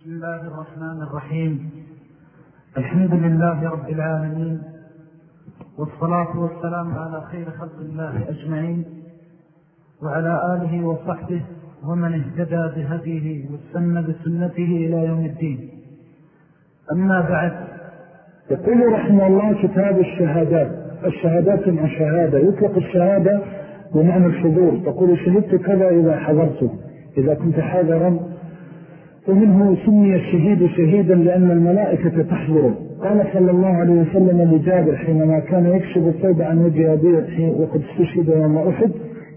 بسم الله الرحمن الرحيم. الحمد لله رب العالمين والصلاة والسلام على خير خلق الله أجمعين وعلى آله وصحبه ومن اهتدى بهديه واستنى بسنته إلى يوم الدين. أما بعد يقول رحمه الله كتاب الشهادات الشهادات مع شهادة يطلق الشهادة بمعنى الحضور تقول شهدت كذا إذا حضرته إذا كنت حاضرا ومنه سمي الشهيد شهيدا لأن الملائكة تحضره. قال صلى الله عليه وسلم لجابر حينما كان يكشف الثوب عن وجه أبيه وقد استشهد يوم أحد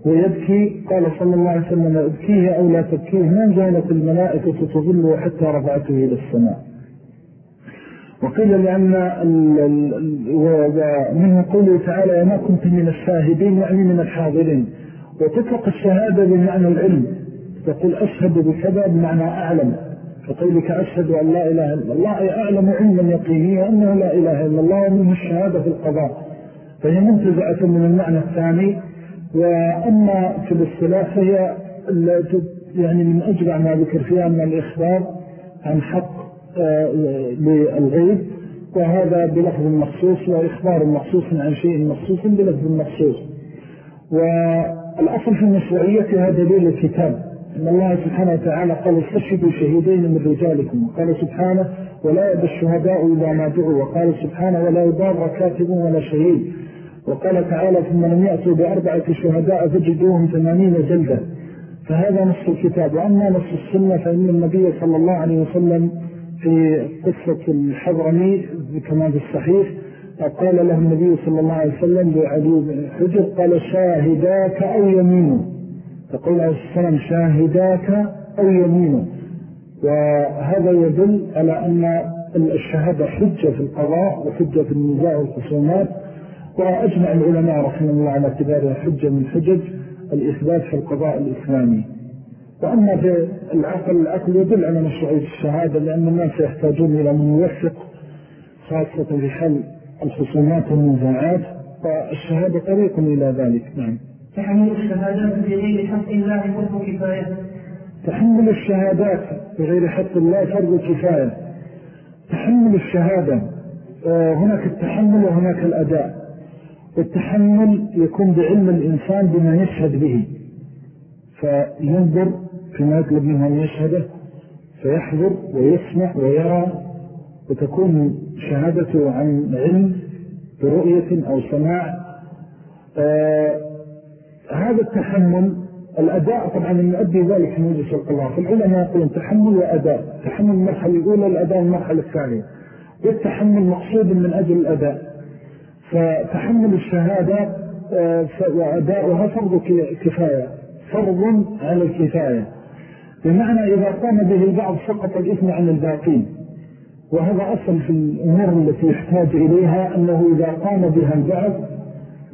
ويبكي قال صلى الله عليه وسلم أبكيه أو لا تبكيه؟ ما زالت الملائكة تظله حتى رفعته إلى السماء. وقيل لأن ومنه قوله تعالى وما كنت من الشاهدين يعني من الحاضرين. وتطلق الشهادة بمعنى العلم. تقول أشهد بكذا بمعنى أعلم. فقولك أشهد أن لا إله إلا الله أي أعلم علما يقيني أنه لا إله إلا الله ومنه الشهادة في القضاء. فهي منتزعة من المعنى الثاني. وأما في الاصطلاح فهي يعني من أجمع ما ذكر فيها من الإخبار عن حق آه، للغيب. وهذا بلفظ مخصوص وإخبار مخصوص عن شيء مخصوص بلفظ مخصوص. والأصل في المشروعية هذا دليل الكتاب. إن الله سبحانه وتعالى قال استشهدوا شهيدين من رجالكم. وقال سبحانه ولا يبى الشهداء إذا ما دعوا. وقال سبحانه ولا يضار كاتب ولا شهيد. وقال تعالى ثم لم يأتوا بأربعة شهداء فجدوهم ثمانين جلدة. فهذا نص الكتاب. وأما نص السنة فإن النبي صلى الله عليه وسلم في قصة الحضرمي كما في الصحيح قال له النبي صلى الله عليه وسلم لعلي بن حجر قال شاهداك أو يمينه تقول عليه السلام شاهداك أو يمينه وهذا يدل على أن الشهادة حجة في القضاء وحجة في النزاع والخصومات. وأجمع العلماء رحمه الله على اعتبارها حجة من حجج الإثبات في القضاء الإسلامي. وأما في العقل العقل يدل على مشروعية الشهادة لأن الناس يحتاجون إلى من يوثق خاصة في حل الخصومات والنزاعات. فالشهادة طريق إلى ذلك نعم. تحمل الشهادات بغير حق الله فرض كفاية. تحمل الشهادات بغير حق الله فرض كفاية. تحمل الشهادة آه، هناك التحمل وهناك الأداء. التحمل يكون بعلم الإنسان بما يشهد به. فينظر فيما يطلب منه أن يشهده فيحضر ويسمع ويرى وتكون شهادته عن علم برؤية أو سماع. آه هذا التحمل الأداء طبعا يؤدي ذلك من وجه الله. فالعلماء يقولون تحمل وأداء تحمل المرحلة الأولى الأداء المرحلة الثانية. والتحمل مقصود من أجل الأداء؟ فتحمل الشهادة آه، وأداؤها فرض كفاية فرض على الكفاية. بمعنى إذا قام به البعض سقط الإثم عن الباقين. وهذا أصل في الأمور التي يحتاج إليها أنه إذا قام بها البعض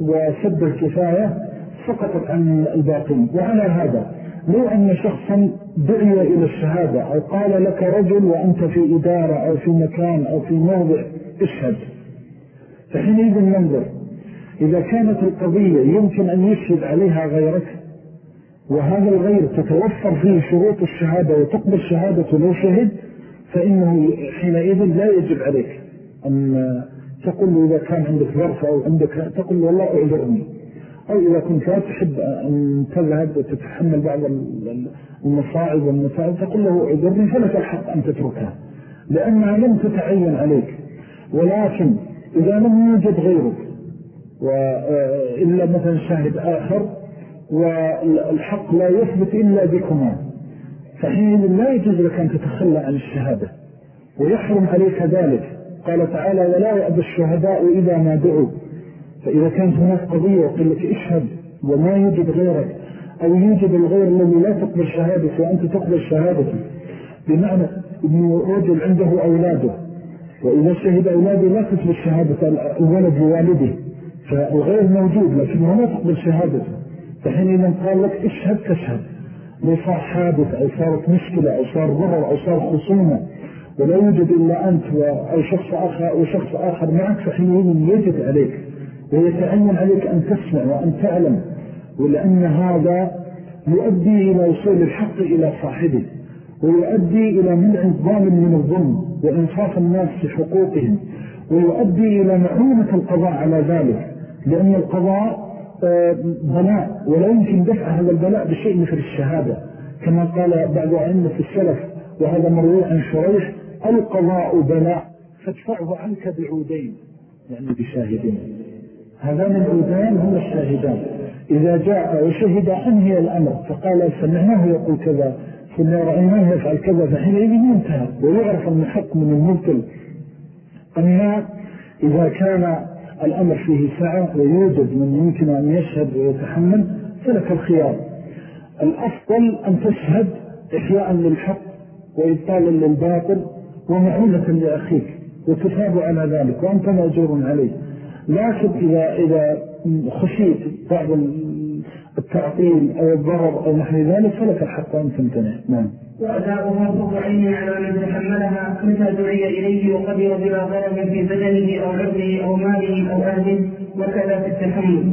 وسد الكفاية سقطت عن الباقين وعلى هذا لو أن شخصا دعي إلى الشهادة أو قال لك رجل وأنت في إدارة أو في مكان أو في موضع اشهد. فحينئذ ننظر. إذا كانت القضية يمكن أن يشهد عليها غيرك وهذا الغير تتوفر فيه شروط الشهادة وتقبل شهادة لو شهد فإنه حينئذ لا يجب عليك أن تقول إذا كان عندك ظرف أو عندك تقول له والله أعذرني أو إذا كنت لا تحب أن تذهب وتتحمل بعض المصاعب والمتاعب تقول له عذرني فلك الحق أن تتركها. لأنها لم تتعين عليك. ولكن إذا لم يوجد غيرك وإلا مثلا شاهد آخر والحق لا يثبت إلا بكما. فحين لا يجوز لك أن تتخلى عن الشهادة. ويحرم عليك ذلك. قال تعالى ولا يأبى الشهداء إذا ما دعوا. فإذا كانت هناك قضية وقال لك اشهد وما يوجد غيرك أو يوجد الغير الذي لا تقبل شهادته وأنت تقبل شهادته بمعنى أنه رجل عنده أولاده وإذا شهد أولاده لا تقبل شهادة الولد لوالده فالغير موجود لكنه لا تقبل شهادته. فحينئذ قال لك اشهد تشهد. لو صار حادث أو صارت مشكلة أو صار ضرر أو صار خصومة ولا يوجد إلا أنت أو شخص آخر, أو شخص آخر معك فحينئذ يجب عليك ويتعين عليك أن تسمع وأن تعلم ولأن هذا يؤدي إلى وصول الحق إلى صاحبه ويؤدي إلى منع الظالم من الظلم وإنصاف الناس في حقوقهم ويؤدي إلى معونة القضاء على ذلك لأن القضاء آه، بلاء ولا يمكن دفع هذا البلاء بشيء مثل الشهادة. كما قال بعض أئمة السلف وهذا مروع عن شريح القضاء بلاء فادفعه عنك بعودين يعني بشاهدين. هذان العودان هم الشاهدان. إذا جاء وشهد أنهي الأمر فقال سمعناه يقول كذا ثم رأيناه يفعل كذا فحينئذ ينتهى. ويعرف المحق من الممكن أما إذا كان الأمر فيه سعة ويوجد من يمكن أن يشهد ويتحمل فلك الخيار. الأفضل أن تشهد إحياء للحق وإبطالا للباطل ومعونة لأخيك وتثاب على ذلك وأنت مأجور عليه. لكن إذا, إذا خشيت بعض التعطيل أو الضرر أو نحن ذلك فلك الحق أن تمتنع. نعم. وأداؤها فرض عين على من تحملها متى دعي إليه وقدر بلا ضرر في بدنه أو عرضه أو ماله أو أهله وكذا في التحمل.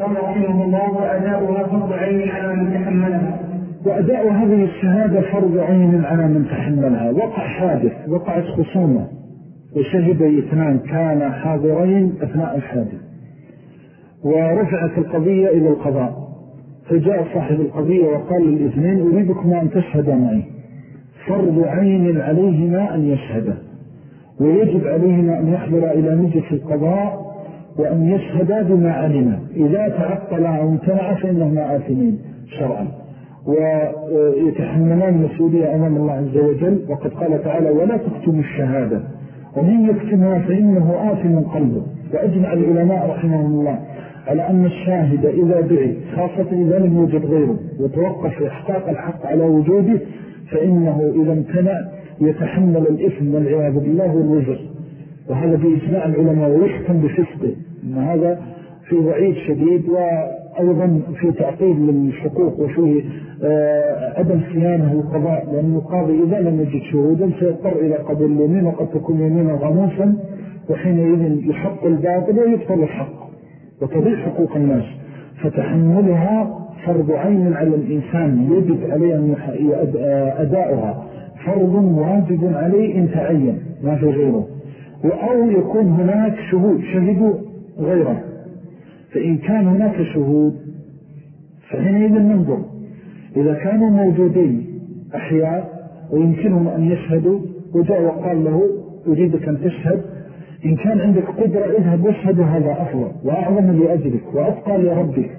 قال رحمه الله وأداؤها فرض عين على من تحملها. وأداء هذه الشهادة فرض عين على من تحملها. وقع حادث وقعت خصومة. وشهد اثنان كان حاضرين أثناء الحادث ورفعت القضية إلى القضاء. فجاء صاحب القضية وقال للاثنين أريدكما أن تشهد معي. فرض عين عليهما أن يشهد ويجب عليهما أن يحضر إلى مجلس القضاء وأن يشهدا بما علم. إذا تعطل أو امتنع فإنهما آثمين شرعا. ويتحملان المسؤولية أمام الله عز وجل. وقد قال تعالى ولا تكتموا الشهادة. ومن يكتمها فإنه آثم قلبه. وأجمع العلماء رحمه الله على أن الشاهد إذا بعد خاصة إذا لم يوجد غيره وتوقف إحقاق الحق على وجوده فإنه إذا امتنع يتحمل الإثم والعياذ بالله والوزر وهذا بإجماع العلماء ويحكم بفسده إن هذا في وعيد شديد وأيضا في تعطيل للحقوق وفيه آه، عدم صيانة القضاء لأن القاضي إذا لم يجد شهودا سيضطر إلى قبل اليمين وقد تكون يمين غموسا وحينئذ يحق الباطل ويبطل الحق وتضيع حقوق الناس. فتحملها فرض عين على الإنسان يجب عليه أن أداؤها. فرض واجب عليه إن تعين ما في غيره. أو يكون هناك شهود شهدوا غيره. فإن كان هناك شهود فحينئذ ننظر. إذا كانوا موجودين أحياء ويمكنهم أن يشهدوا وجاء وقال له أريدك أن تشهد إن كان عندك قدرة اذهب واشهد هذا أفضل وأعظم لأجلك وأتقى لربك.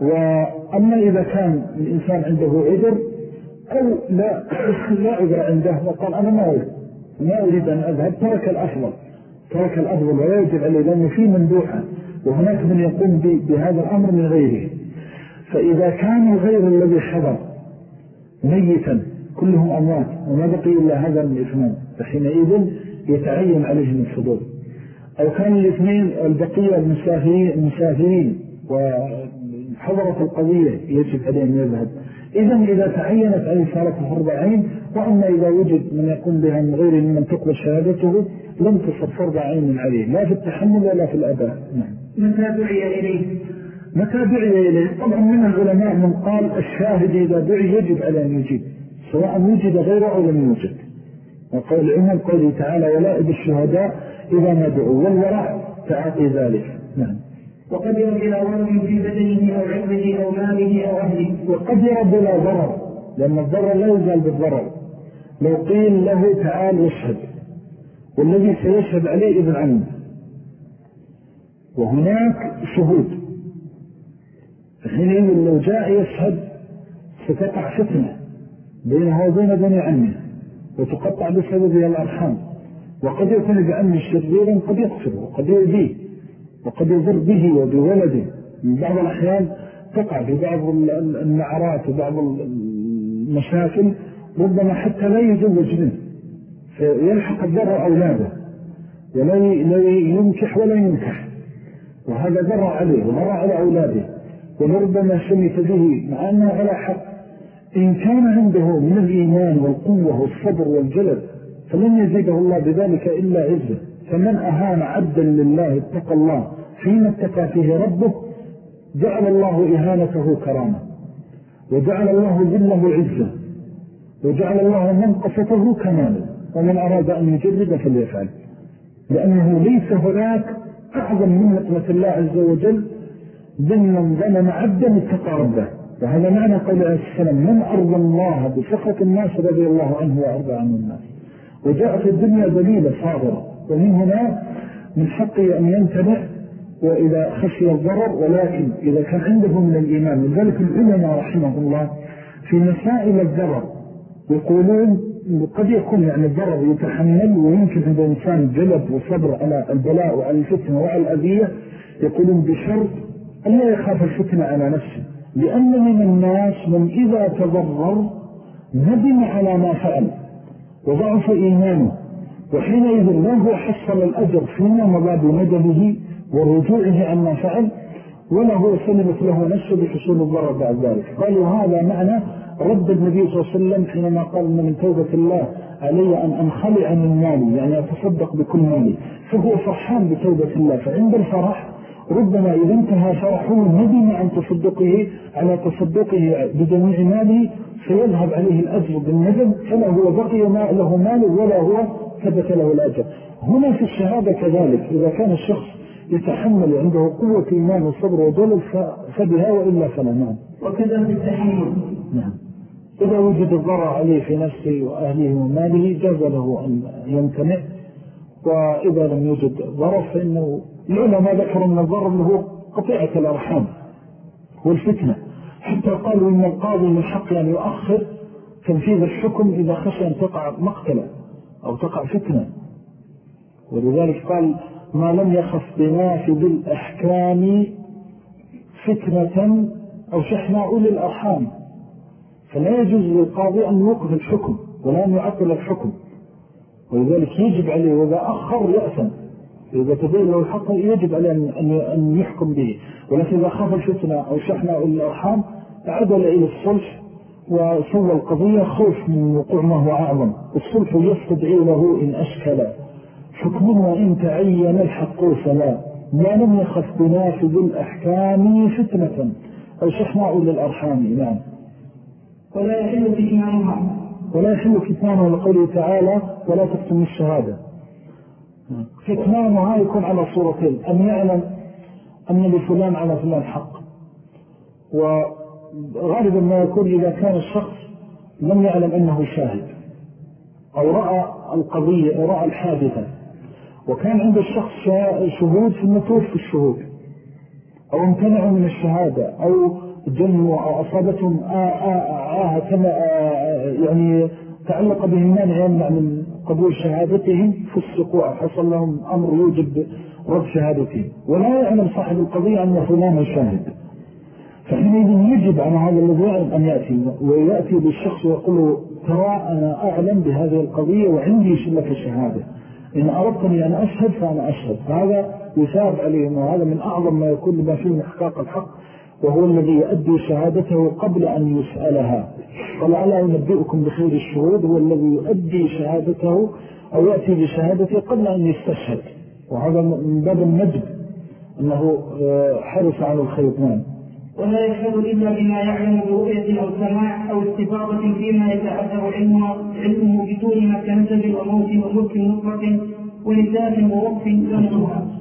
وأما إذا كان الإنسان عنده عذر أو لا, لا عذر عنده وقال أنا ما أريد ما أريد أن أذهب ترك الأفضل ترك الأفضل ولا يجب عليه لأنه في مندوحة وهناك من يقوم بهذا الأمر من غيره. فإذا كان غير الذي حضر ميتا كلهم أموات وما بقي إلا هذا الإثمان فحينئذ يتعين عليهم الحضور. أو كان الاثنين البقية المسافرين, المسافرين وحضرت القضية يجب عليهم يذهب. إذن إذا تعينت عليه صارت فرض عين وأما إذا وجد من يقوم بها من غير من تقبل شهادته لم تصر فرض عين عليه لا في التحمل ولا في الأداء. نعم. متى دعي إليه؟ متى دعي إليه؟ طبعا من العلماء من قال الشاهد إذا دعي يجب على أن يجيب سواء وجد غيره أو لم يوجد وقول عمل قوله تعالى ولا إذ الشهداء إذا ما دعوا والوراء تعاطي ذلك. نعم. وقد يرد إلى ضرر في بدنه أو عقله أو ماله أو أهله. وقد يرد إلى ضرر لأن الضرر لا يزال بالضرر. لو قيل له تعال يشهد والذي سيشهد عليه ابن عمه وهناك شهود. فحينئذ لو جاء يشهد ستقع فتنة بينه وبين بني عمه وتقطع بسببها الأرحام. وقد يكون بأمن شريرا قد يقصر وقد يؤذيه وقد يضر به وبولده. من بعض الأحيان تقع في بعض النعرات وبعض المشاكل ربما حتى لا يزوج منه. فيلحق الضر أولاده ولا ينكح ولا ينكح. وهذا ضر عليه وضر على أولاده ولربما شمت به مع أنه على حق. إن كان عنده من الإيمان والقوة والصبر والجلد فلن يزيده الله بذلك إلا عزة. فمن أهان عبدا لله اتقى الله فيما اتقى فيه ربه جعل الله إهانته كرامة وجعل الله ذله عزة وجعل الله منقصته كمالا ومن أراد أن يجرد فليفعل لأنه ليس هناك أعظم من نقمة الله عز وجل ضمن ظلم عبدا اتقى ربه. وهذا معنى قول عليه السلام من أرضى الله بسخط الناس رضي الله عنه وأرضى عنه الناس. وجاء في الدنيا دليلة صادرة ومن هنا من حقه أن ينتبع وإذا خشي الضرر ولكن إذا كان عنده من الإيمان. لذلك العلماء رحمه الله في مسائل الضرر يقولون قد يكون يعني الضرر يتحمل ويمكن عند إنسان جلب وصبر على البلاء وعلى الفتنة وعلى الأذية يقولون بشرط أن لا يخاف الفتنة على نفسه لأن من الناس من إذا تضرر ندم على ما فعل وضعف إيمانه وحينئذ لا هو حصل الأجر فيما مضى بندمه ورجوعه عما فعل ولا هو سلمت له نفسه بحصول الضرر بعد ذلك. قالوا هذا معنى رد النبي صلى الله عليه وسلم حينما قال من توبة الله علي أن أنخلع من مالي يعني أتصدق بكل مالي. فهو فرحان بتوبة الله. فعند الفرح ربما إذا انتهى فرحه ندم عن تصدقه على تصدقه بجميع ماله فيذهب عليه الأجر بالندم فلا هو بقي ما له ماله ولا هو ثبت له الأجر. هنا في الشهادة كذلك إذا كان الشخص يتحمل عنده قوة إيمان وصبر وجلل فبها وإلا فلا نعم. وكذا في التحمل نعم. إذا وجد الضرر عليه في نفسه وأهله وماله جاز له أن يمتنع. وإذا لم يوجد ضرر فإنه العلماء ذكروا من الضرر أنه قطيعة الأرحام والفتنة. حتى قالوا إن القاضي من حق أن يؤخر تنفيذ الحكم إذا خشى أن تقع مقتلة أو تقع فتنة. ولذلك قال ما لم يخف بنافذ الأحكام فتنة أو شحناء أولي الأرحام. فلا يجوز للقاضي أن يوقف الحكم ولا أن يعطل الحكم. ولذلك يجب عليه وإذا أخر يأثم إذا تبين له الحق يجب عليه أن يحكم به. ولكن إذا خاف الفتنة أو شحنة أولي الأرحام عدل إلى الصلح وسوى القضية خوف من وقوع ما هو أعظم. الصلح يستدعي له إن أشكل. حكمنا إن تعين الحق فلا ما لم يخف بنافذ الأحكام فتنة أو شحناء للأرحام نعم. ولا يحل كتمانها ولا يحل كتمانها لقوله تعالى ولا تكتم الشهادة. كتمانها يكون على صورتين. أن يعلم أن لفلان على فلان حق. وغالبا ما يكون إذا كان الشخص لم يعلم أنه شاهد. أو رأى القضية أو رأى الحادثة. وكان عند الشخص شهود في النتوف في الشهود. أو امتنعوا من الشهادة. أو جنوا أو أصابتهم آه كما يعني تعلق بهم مانع يمنع من قبول شهادتهم فسقوا أو حصل لهم أمر يوجب رد شهادتهم. ولا يعلم صاحب القضية أن فلان شاهد فحينئذ يجب على هذا الذي يعلم أن يأتي ويأتي بالشخص ويقول ترى أنا أعلم بهذه القضية وعندي شلة الشهادة إن أردتني أن أشهد فأنا أشهد. فهذا يثاب عليهم وهذا من أعظم ما يكون لما فيه إحقاق الحق. وهو الذي يؤدي شهادته قبل أن يسألها. ولعل أنبئكم بخير الشهود؟ هو الذي يؤدي شهادته أو يأتي بشهادته قبل أن يستشهد. وهذا من باب النجد أنه آه، حرص على الخير نعم ولا يشهد إلا بما يعلم برؤية أو سماع أو استفاضة فيما يتعذر علمه, علمه بدون ما كنسب وموت وملك مطلق ولذات ووقف ونصوحة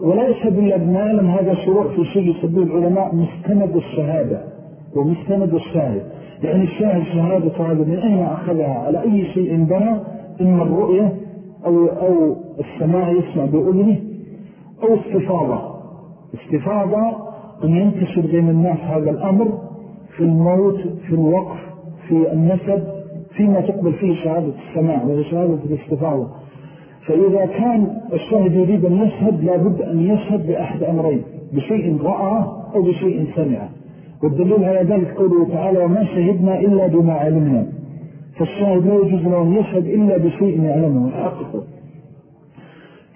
ولا يشهد إلا هذا شروع في شيء يسبيه العلماء مستند الشهادة ومستند الشاهد. يعني الشاهد شهادة هذا من أين أخذها؟ على أي شيء بنى إما الرؤية أو, أو السماع يسمع بأذنه أو استفاضة. استفاضة أن ينتشر بين الناس هذا الأمر في الموت في الوقف في النسب فيما تقبل فيه شهادة السماع وهي شهادة الاستفاضة. فإذا كان الشاهد يريد أن يشهد لابد أن يشهد بأحد أمرين بشيء رأى أو بشيء سمع. والدليل على ذلك قوله تعالى وما شهدنا إلا بما علمنا. فالشاهد لا يجوز له أن يشهد إلا بشيء يعلمه حقه.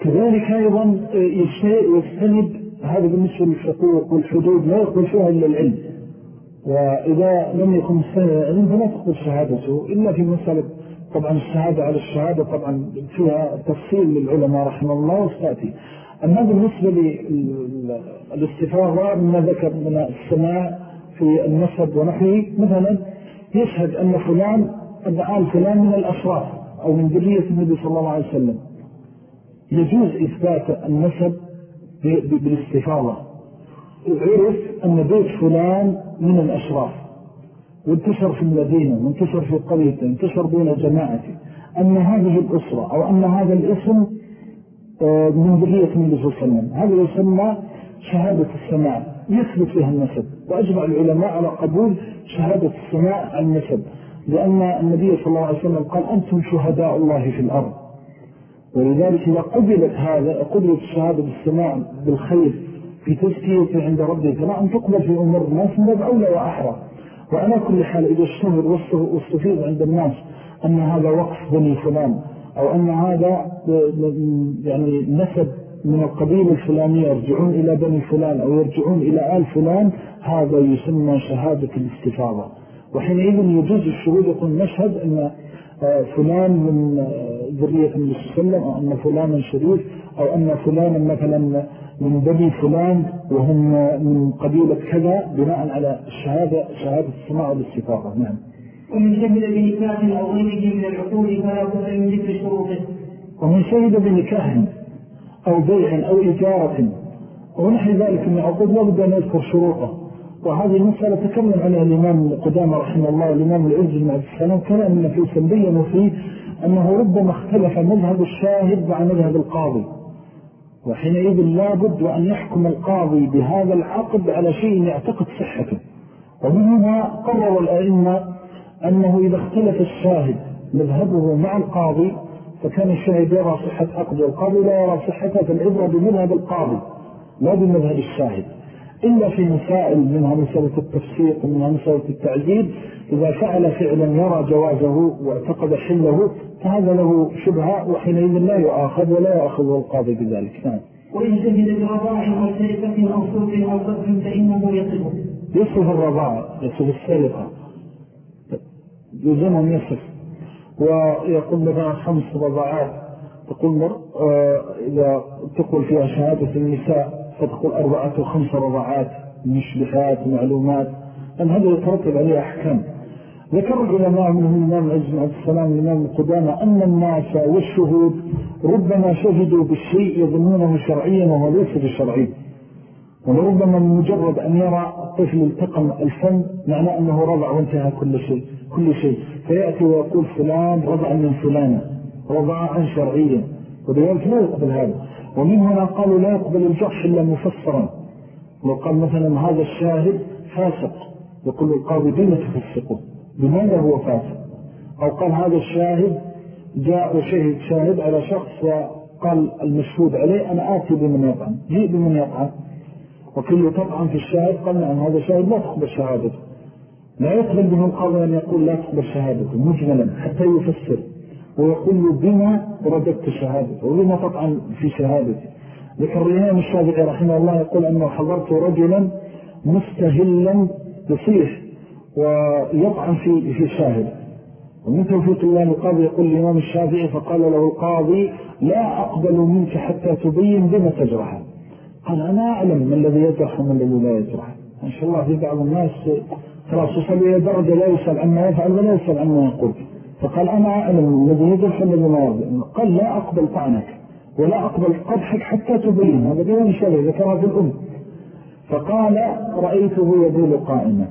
كذلك أيضا يستند هذا بالنسبة للحقوق والحدود لا يقبل فيها إلا العلم. وإذا لم يكن مستند العلم فلا تقبل شهادته إلا في مسألة طبعا الشهادة على الشهادة طبعا فيها تفصيل للعلماء رحمه الله وستأتي. أما بالنسبة للاستفاضة مما ذكر من السماع في النسب ونحوه مثلا يشهد أن فلان أن آل فلان من الأشراف أو من ذرية النبي صلى الله عليه وسلم. يجوز إثبات النسب بالاستفاضة. عرف أن بيت فلان من الأشراف. وانتشر في المدينة وانتشر في قريته وانتشر بين جماعته أن هذه الأسرة أو أن هذا الاسم آه، من ذرية النبي صلى الله عليه وسلم. هذا يسمى شهادة السماع يثبت فيها النسب. وأجمع العلماء على قبول شهادة السماع عن النسب لأن النبي صلى الله عليه وسلم قال أنتم شهداء الله في الأرض. ولذلك إذا قبلت هذا قبلت الشهادة بالسماع بالخير في تزكية عند ربك فلا أن تقبل في أمور الناس من أولى وأحرى. وعلى كل حال إذا اشتهر واستفيد عند الناس أن هذا وقف بني فلان أو أن هذا يعني نسب من القبيل الفلاني يرجعون إلى بني فلان أو يرجعون إلى آل فلان هذا يسمى شهادة الاستفاضة. وحينئذ يجوز الشهود يقول نشهد أن فلان من آه، ذرية النبي صلى الله عليه وسلم أو أن فلانا شريف أو أن فلانا مثلا من بني فلان وهم من قبيلة كذا بناء على الشهادة شهادة السماع والاستفاضة نعم. ومن شهد بنكاح أو غيره من العقود فلا بد من ذكر شروطه. ومن شهد بنكاح أو بيع أو إجارة ونحن ذلك من عقود لا بد أن يذكر شروطه. وهذه المسألة تكلم عليها الإمام القدامى رحمه الله والإمام العز بن عبد السلام. كلام نفيسا بيّنوا فيه أنه ربما اختلف مذهب الشاهد مع مذهب القاضي. وحينئذ لابد أن يحكم القاضي بهذا العقد على شيء يعتقد صحته. ومن هنا قرر الأئمة أنه إذا اختلف الشاهد مذهبه مع القاضي فكان الشاهد يرى صحة عقد والقاضي لا يرى صحته فالعبرة بمذهب القاضي لا بمذهب الشاهد. إلا في مسائل منها مسألة التفسيق ومنها مسألة التعذيب إذا فعل فعلا يرى جوازه واعتقد حله فهذا له شبهة وحينئذ لا يؤاخذ ولا يأخذ القاضي بذلك. نعم. وإن شهد برضاع أو سرقة أو صوت أو قتل فإنه يصف يصف الرضاع يصف السرقة. يلزمهم يصف ويقول مثلا خمس رضاعات. تقول آه، إذا تقول فيها شهادة النساء فتقول أربعة وخمس رضاعات مشبحات ومعلومات أن هذا يترتب عليه أحكام. ذكر العلماء منهم الإمام العز بن عبد السلام الإمام القدامى أن الناس والشهود ربما شهدوا بالشيء يظنونه شرعيا وهو ليس بشرعي. وربما من مجرد أن يرى الطفل التقم الفم معنى أنه رضع وانتهى كل شيء كل شيء. فيأتي ويقول فلان رضع من فلانة رضعا شرعيا. ولذلك لا يقبل هذا. ومن هنا قالوا لا يقبل الجرح إلا مفسرا. وقال مثلا هذا الشاهد فاسق يقول القاضي بما تفسقه بماذا هو فاسق؟ أو قال هذا الشاهد جاء وشهد شاهد على شخص وقال المشهود عليه أنا آتي بمن يطعم جيء بمن يطعم. وكل تطعم في الشاهد قال نعم هذا شاهد لا تقبل شهادته. لا يقبل به القاضي أن يقول لا تقبل شهادته مجملا حتى يفسر. ويقول بما رددت شهادته وبما تطعن في شهادته. ذكر الإمام الشافعي رحمه الله يقول أنه حضرت رجلا مستهلا يصيح ويطعن في, في شاهد ومن توفيق الله القاضي يقول الإمام الشافعي فقال له القاضي لا أقبل منك حتى تبين بما تجرح. قال أنا أعلم ما الذي يجرح وما الذي لا يجرح. إن شاء الله في بعض الناس خلاص وصل إلى درجة لا يسأل عما يفعل ولا يسأل عما يقول. فقال أنا أعلم الذي يجرح والذي ما قال لا أقبل طعنك ولا أقبل قبحك حتى تبين هذا بيان شرعي ذكرها في الأم فقال رأيته يبول قائما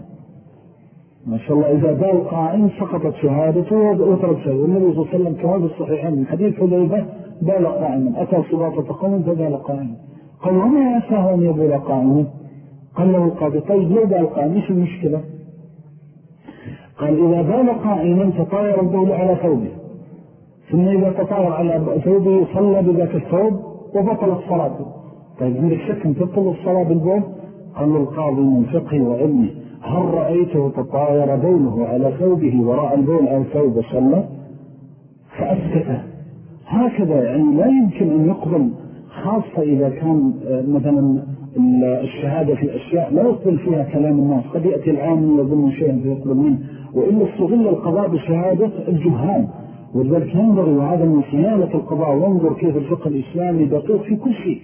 ما شاء الله إذا بال قائم سقطت شهادته وترك شهادته والنبي صلى الله عليه وسلم كما في الصحيحين من حديث حذيفة بال قائما أتى صباطة قوم فبال قائما قال وما يساه أن يبول قائما قال له القاضي طيب ليه بال قائما إيش المشكلة قال إذا بال قائما تطاير البول على ثوبه. ثم إذا تطاير على ثوبه صلى بذاك الثوب وبطلت صلاته طيب عندك شك أن تبطل الصلاة بالبول قال القاضي من فقه وعلمه هل رأيته تطاير بوله على ثوبه وراء البول أو ثوب صلى؟ فأسكته هكذا يعني لا يمكن أن يقبل خاصة إذا كان آه، مثلا الشهادة في أشياء لا يقبل فيها كلام الناس. قد يأتي العام يظن شيئا فيقبل منه. وإلا استغل القضاء بشهادة الجهان. ولذلك ينظر وهذا من صيانة القضاء. وانظر كيف الفقه الإسلامي دقيق في كل شيء.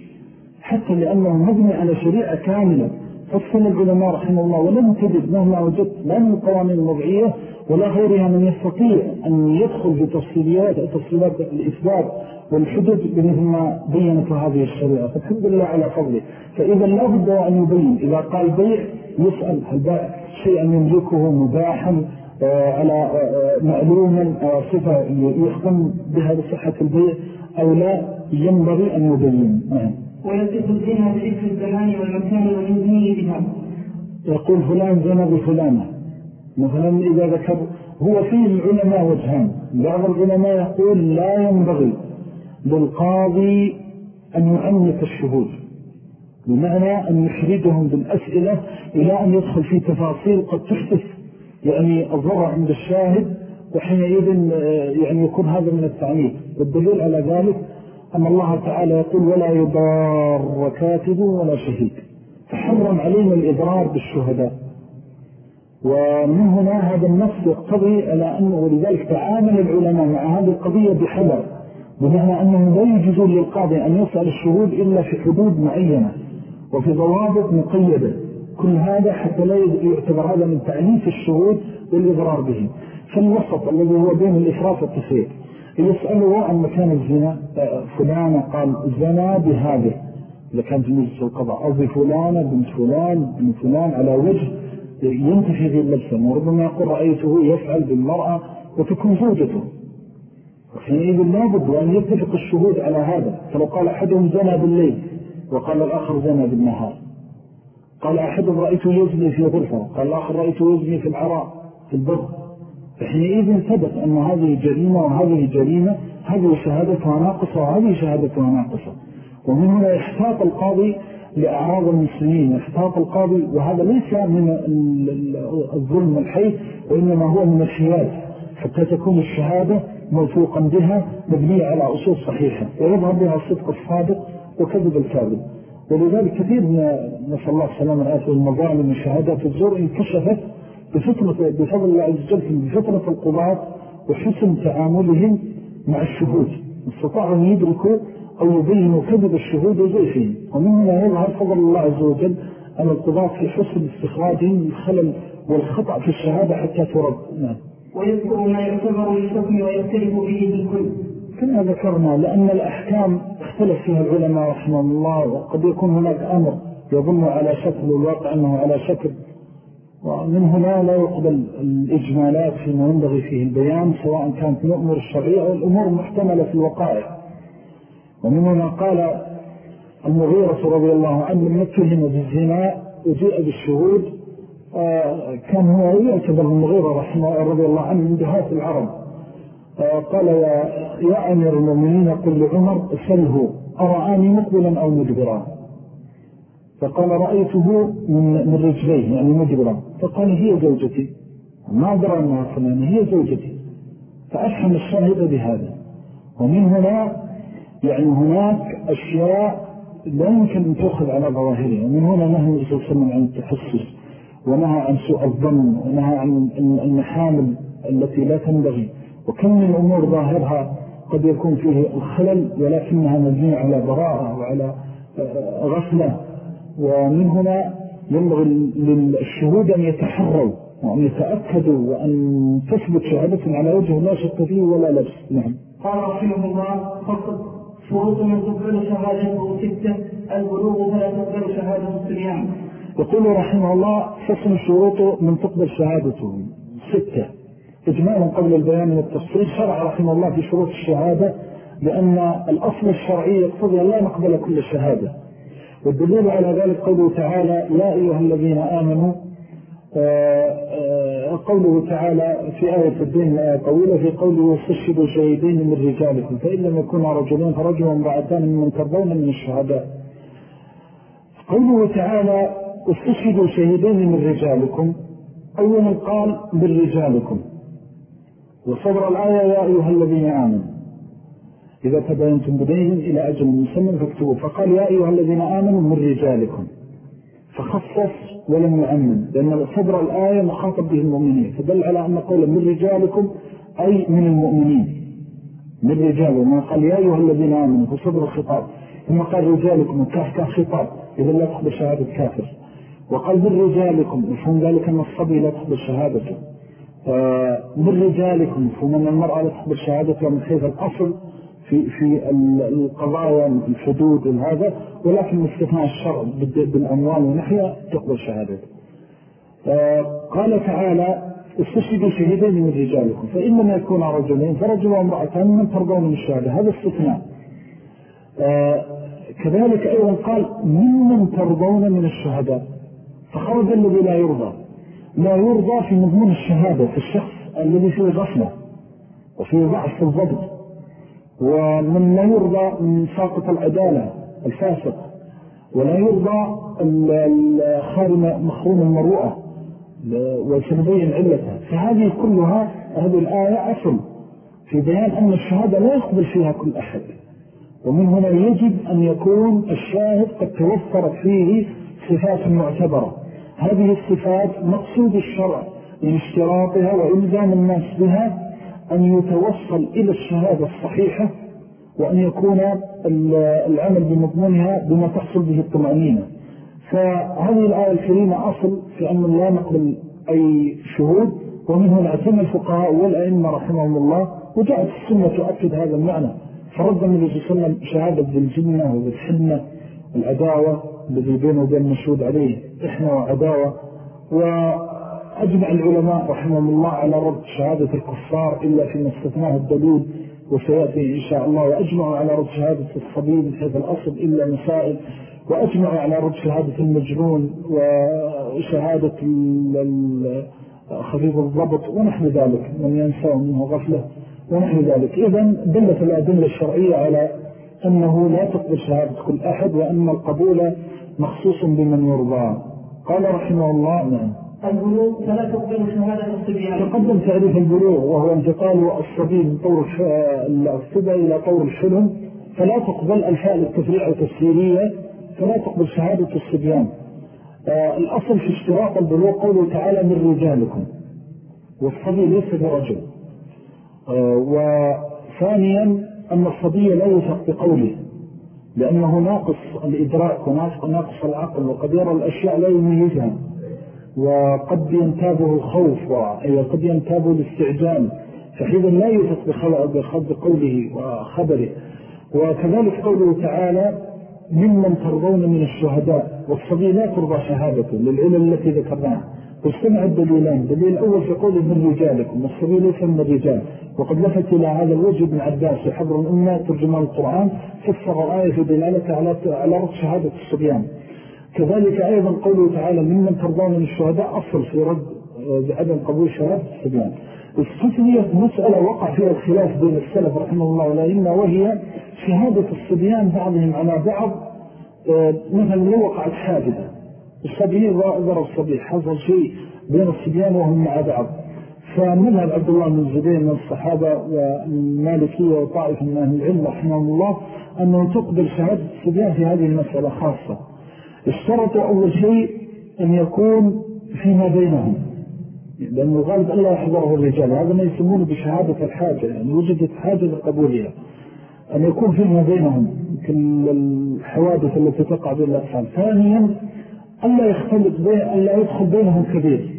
حتى لأنه مبني على شريعة كاملة. فصل العلماء رحمه الله ولم تجد مهما وجدت لا من القوانين الوضعية ولا غيرها من يستطيع أن يدخل في تفصيليات تفصيلات الإثبات والحدود بمثل ما بينت هذه الشريعة. فالحمد لله على فضله. فإذا لا بد أن يبين إذا قال بيع يسأل هل باع شيئا يملكه مباحا آه، على آه، معلوما أو صفة يحكم بها بصحة البيع أو لا ينبغي أن يبين. نعم. ويصف الزنا بذكر الزمان والمكان ويزنيه بها. يقول فلان زنا بفلانة. مثلا إذا ذكر هو فيه العلماء وجهان. بعض العلماء يقول لا ينبغي للقاضي أن يعنف الشهود. بمعنى أن يحرجهم بالأسئلة إلى أن يدخل في تفاصيل قد تحدث يعني الضرع عند الشاهد وحينئذ آه، يعني يكون هذا من التعنيف. والدليل على ذلك أن الله تعالى يقول ولا يضار كاتب ولا شهيد. فحرم علينا الإضرار بالشهداء. ومن هنا هذا النص يقتضي على أنه ولذلك تعامل العلماء مع هذه القضية بحذر بمعنى أنهم لا يجوزون للقاضي أن يسأل الشهود إلا في حدود معينة وفي ضوابط مقيدة. كل هذا حتى لا يعتبر هذا من تعنيف الشهود والإضرار بهم. فالوسط الذي هو بين الإفراط والتسويق يسأله عن مكان الزنا. فلان قال زنا بهذه. إذا كان في مجلس القضاء. أو بفلانة بنت فلان بن فلان على وجه ينتفي في اللبسة. وربما يقول رأيته يفعل بالمرأة وتكون زوجته. وحينئذ لابد أن يتفق الشهود على هذا. فلو قال أحدهم زنا بالليل وقال الآخر زنا بالنهار. قال أحدهم رأيته يزني في غرفة. قال الآخر رأيته يزني في العراء في البر. فحينئذ ثبت أن هذه جريمة وهذه جريمة هذه شهادتها ناقصة وهذه شهادتها ناقصة ومن هنا يحتاط القاضي لأعراض المسلمين يحتاط القاضي وهذا ليس من الظلم الحي وإنما هو من الحياد حتى تكون الشهادة موثوقا بها مبنية على أصول صحيحة. ويظهر بها الصدق الصادق وكذب الكاذب. ولذلك كثير من نسأل الله السلام الآية والمظالم وشهادات الزور انكشفت بفطرة بفضل الله عز وجل بفطرة القضاة وحسن تعاملهم مع الشهود. استطاعوا أن يدركوا أو يبينوا كذب الشهود وزيفهم ومن هنا يظهر فضل الله عز وجل على القضاة في حسن استخراجهم الخلل والخطأ في الشهادة حتى ترد. نعم. ويذكر ما يعتبر للحكم ويختلف به الكل كما ذكرنا لأن الأحكام اختلف فيها العلماء رحمه الله وقد يكون هناك أمر يظن على شكل والواقع أنه على شكل ومن هنا لا يقبل الإجمالات فيما ينبغي فيه البيان سواء كانت مؤمر الشرعية أو الأمور محتملة في الوقائع. ومن هنا قال المغيرة رضي الله عنه من نتهم بالزنا وجيء بالشهود. آه، كان هو يعتبر المغيرة رحمه رضي الله عنه من دهات العرب. آه، قال يا, يا أمير المؤمنين قل لعمر أسأله أرآني مقبلا أو مجبرا فقال رأيته من رجليه يعني مجبرا فقال هي زوجتي. ما أدرى أنها هي زوجتي. فأفهم الشاهد بهذا. ومن هنا يعني هناك أشياء لا يمكن أن تأخذ على ظواهرها. ومن هنا نهى النبي صلى الله عليه وسلم عن التحسس ونهى عن سوء الظن ونهى عن المحامل التي لا تنبغي. وكم من الأمور ظاهرها قد يكون فيه الخلل ولكنها مبنية على براءة وعلى آه، غفلة. ومن هنا ينبغي للشهود أن يتحروا وأن يتأكدوا وأن تثبت شهادتهم على وجه لا شك فيه ولا لبس. نعم. قال رحمه الله فقط شروط من تقبل شهادته ستة البلوغ فلا تقبل شهادة السريان يقول رحمه الله فصل شروط من تقبل شهادته ستة. إجمالا قبل البيان والتفصيل شرع رحمه الله في شروط الشهادة لأن الأصل الشرعي يقتضي لا نقبل كل شهادة. والدليل على ذلك قوله تعالى يا أيها الذين آمنوا آه، آه، قوله تعالى في آية الدين آية طويلة في قوله استشهدوا شهيدين من رجالكم فإن لم يكون رجلين فرجل وامرأتان من ترضون من الشهداء قوله تعالى استشهدوا شهيدين من رجالكم أولا قال من رجالكم وصبر الآية يا أيها الذين آمنوا إذا تبينتم بديهم إلى أجل مسمى فاكتبوا. فقال يا أيها الذين آمنوا من رجالكم. فخصص ولم يعمم لأن صدر الآية مخاطب به المؤمنين. فدل على أن قولا من رجالكم أي من المؤمنين. من رجال وما قال يا أيها الذين آمنوا في صدر الخطاب ثم قال رجالكم الكاف كاف خطاب إذا لا تقبل شهادة كافر. وقال بالرجالكم مفهوم ذلك أن الصبي لا تقبل شهادته. من رجالكم مفهوم أن المرأة لا تقبل شهادته من حيث الأصل. في, في القضايا الحدود هذا ولكن مستثناء الشرع بالأموال ونحيا تقبل شهادته. قال تعالى استشهدوا شهدين من رجالكم فإن لم يكون رجلين فرجل وامرأتان من ترضون من الشهادة. هذا استثناء. كذلك أيضا قال ممن ترضون من الشهداء فخرج الذي لا يرضى. لا يرضى في مضمون الشهادة في الشخص الذي فيه غفلة وفيه ضعف في الضبط. ومن لا يرضى من ساقط العدالة الفاسق ولا يرضى الخارم مخروم المروءة وسنبين علتها فهذه كلها هذه الآية أصل في بيان أن الشهادة لا يقبل فيها كل أحد. ومن هنا يجب أن يكون الشاهد قد توفر فيه صفات معتبرة. هذه الصفات مقصود الشرع من اشتراطها وإلزام الناس بها أن يتوصل إلى الشهادة الصحيحة وأن يكون العمل بمضمونها بما تحصل به الطمأنينة. فهذه الآية الكريمة أصل في أن لا نقبل أي شهود ومنه اعتمى الفقهاء والأئمة رحمهم الله وجاءت السنة تؤكد هذا المعنى. فرد النبي صلى الله عليه وسلم شهادة بالجنة وبالحنة العداوة الذي بينه وبين المشهود عليه إحنا وعداوة. وأجمع العلماء رحمهم الله على رد شهادة الكفار إلا فيما استثناه الدليل وسيأتي إن شاء الله. وأجمعوا على رد شهادة الصبي من حيث الأصل إلا مسائل. وأجمعوا على رد شهادة المجنون وشهادة خفيف الضبط. ونحن ذلك. من ينسى منه غفلة. ونحن ذلك. إذن دلت الأدلة الشرعية على أنه لا تقبل شهادة كل أحد وأن القبول مخصوص بمن يرضى. قال رحمه الله نعم. البلوغ فلا تقبل شهادة الصبيان. تقدم تعريف البلوغ وهو انتقال الصبي من طور الصبا إلى طور الحلم فلا تقبل الفعل التفريع التفسيرية فلا تقبل شهادة الصبيان. آه الأصل في اشتراط البلوغ قوله تعالى من رجالكم والصبي ليس برجل. آه وثانيا أن الصبي لا يثق بقوله لأنه ناقص الإدراك وناقص العقل وقد يرى الأشياء لا يميزها. وقد ينتابه الخوف وقد ينتابه الاستعجال فحيثا لا يثق بقوله وخبره. وكذلك قوله تعالى ممن ترضون من الشهداء والصبي لا ترضى شهادته للعلم التي ذكرناها. واستمع الدليلان. الدليل الأول في قوله من رجالكم والصبي ليس من الرجال. وقد لفت إلى هذا الوجه بن عباس وحضر الأمة ترجمان القرآن. فسر الآية في دلالة على شهادة الصبيان. كذلك أيضا قوله تعالى ممن ترضون من الشهداء أصل في رد بعدم قبول شهادة الصبيان استثنية مسألة وقع فيها الخلاف بين السلف رحمه الله والأئمة وهي شهادة الصبيان بعضهم على بعض. آه، مثلا لو وقعت حادثة الصبي ضرب الصبي حصل شيء بين الصبيان وهم مع بعض. فمنها عبد الله بن الزبير من الصحابة والمالكية وطائفة من أهل العلم رحمه الله أنه تقبل شهادة الصبيان في هذه المسألة خاصة. اشترطوا أول شيء أن يكون فيما بينهم. لأنه غالب ألا يحضره الرجال. هذا ما يسمونه بشهادة الحاجة يعني وجدت حاجة لقبولها أن يكون فيما بينهم كل الحوادث التي تقع بين الأطفال. ثانيا ألا يختلط بين ألا يدخل بينهم كبير.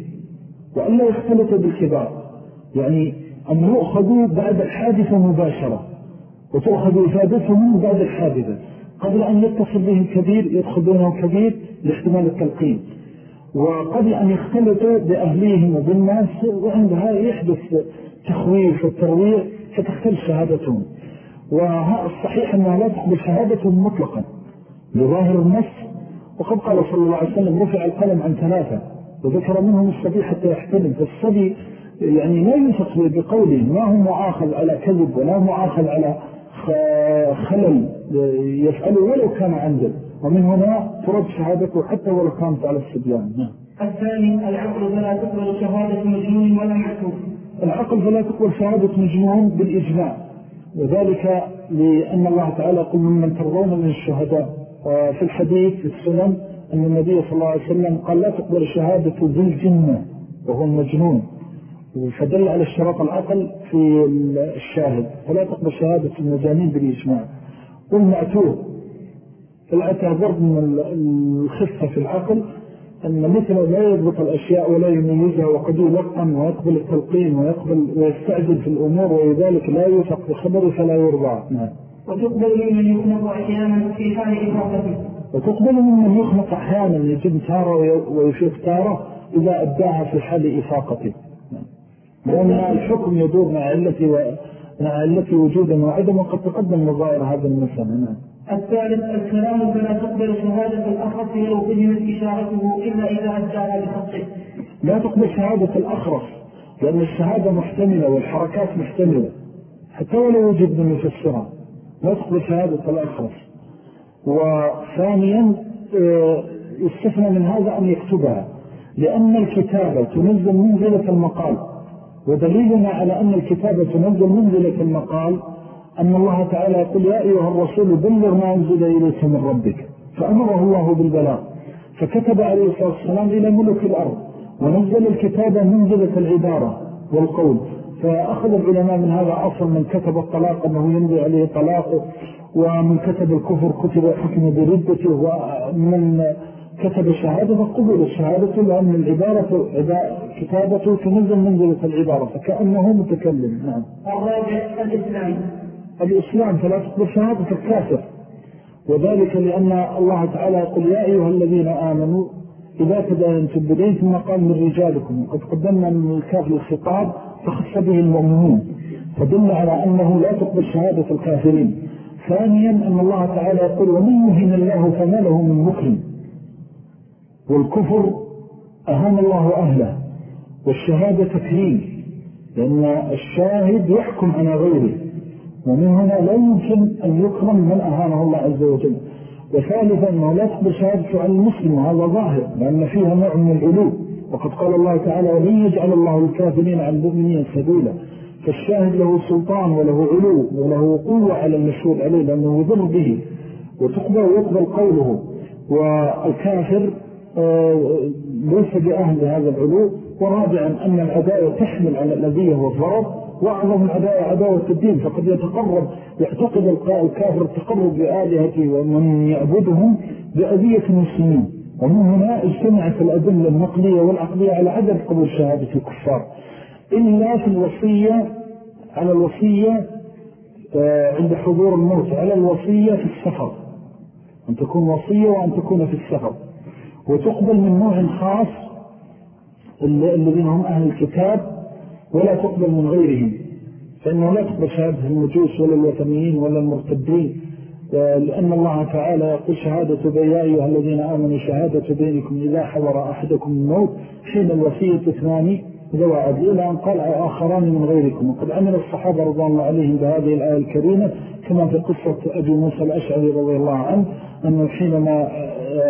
وألا يختلط بالكبار. يعني أن يؤخذوا بعد الحادثة مباشرة وتؤخذ إفادتهم بعد الحادثة. قبل أن يتصل بهم كبير يدخل بينهم كبير لاحتمال التلقين. وقبل أن يختلطوا بأهليهم وبالناس وعندها يحدث تخويف والترويع فتختل شهادتهم. والصحيح أنها لا تقبل شهادتهم مطلقا لظاهر النص. وقد قال صلى الله عليه وسلم رفع القلم عن ثلاثة. وذكر منهم الصبي حتى يحتلم. فالصبي يعني لا ينفق بقوله ما هو معاخذ على كذب ولا معاخذ على خلل يفعله ولو كان عنده ومن هنا ترد شهادته حتى ولو كانت على الصبيان. نعم. الثاني العقل فلا تقبل شهادة مجنون ولا معكوف العقل فلا تقبل شهادة مجنون بالإجماع. وذلك لأن الله تعالى قل من ترضون من الشهداء. وفي الحديث في السنن أن النبي صلى الله عليه وسلم قال لا تقبل شهادة ذي الجنة وهو المجنون. فدل على اشتراط العقل في الشاهد. فلا تقبل شهادة المجانين بالإجماع. والمعتوه الأتى ضرب من الخفة في العقل أن مثل لا يضبط الأشياء ولا يميزها وقد يلقن ويقبل التلقين ويقبل ويستعجل في الأمور وذلك لا يوثق بخبره فلا يرضى. نعم. وتقبل ممن يخلق أحيانا في حال إفاقته وتقبل ممن يخلق أحيانا يجب تارة ويشوف تارة إذا أداها في حال إفاقته. لأن الحكم يدور مع علة مع علة وجودا وعدم وقد تقدم نظائر هذا المثل نعم. الثالث الكلام فلا تقبل شهادة الأخرس لو فهمت إشارته إلا إذا أداها بخطه لا تقبل شهادة الأخرس لأن الشهادة محتملة والحركات محتملة. حتى ولو وجد من يفسرها لا تقبل شهادة الأخرس وثانيا آه، يستثنى من هذا أن يكتبها لأن الكتابة تنزل منزلة المقال. ودليلنا على أن الكتابة تنزل منزلة المقال أن الله تعالى يقول يا أيها الرسول بلغ ما أنزل إليك من ربك فأمره الله بالبلاغ فكتب عليه الصلاة والسلام إلى ملك الأرض ونزل الكتابة منزلة العبارة والقول فأخذ العلماء من هذا أصل من كتب الطلاق أنه ينزل عليه طلاقه ومن كتب الكفر كتب حكم بردته ومن كتب الشهادة فقبل الشهادة لأن العبارة كتابته تنزل منزلة العبارة فكأنه متكلم. نعم. الرابع الإسلام. الإسلام فلا تقبل شهادة الكافر. وذلك لأن الله تعالى يقول يا أيها الذين آمنوا إذا تدينتم بدين ثم قال من رجالكم وقد قدمنا من الكافر الخطاب فخص به المؤمنين فدل على أنه لا تقبل شهادة الكافرين. ثانيا أن الله تعالى يقول ومن يهن الله فما له من مكرم. والكفر أهان الله أهله والشهادة تكريم لأن الشاهد يحكم على غيره ومن هنا لا يمكن أن يكرم من أهانه الله عز وجل. وثالثا أنه لا تقبل شهادة عن المسلم وهذا ظاهر لأن فيها نوع من العلو. وقد قال الله تعالى ولن يجعل الله الكافرين عن المؤمنين سبيلا فالشاهد له سلطان وله علو وله قوة على المشهود عليه لأنه يضر به وتقبل ويقبل قوله. والكافر ليس بأهل هذا العلو ورابعا أن العداوة تحمل على الأذية والضرب وأعظم العداوة عداوة الدين فقد يتقرب يعتقد الكافر التقرب بآلهته ومن يعبدهم بأذية المسلمين. ومن هنا اجتمعت الأدلة النقلية والعقلية على عدم قبول شهادة الكفار. إلا في الوصية على الوصية آه، عند حضور الموت على الوصية في السفر. أن تكون وصية وأن تكون في السفر. وتقبل من نوع خاص الذين هم أهل الكتاب ولا تقبل من غيرهم. فإنه لا تقبل شهادة المجوس ولا الوثنيين ولا المرتدين. لأن الله تعالى يقول شهادة بيائي الذين آمنوا شهادة بينكم إذا حضر أحدكم الموت حين الوصية اثنان ذوى عدل. أن قال آخران من غيركم. وقد عمل الصحابة رضي الله عليهم بهذه الآية الكريمة كما في قصة أبي موسى الأشعري رضي الله عنه أنه حينما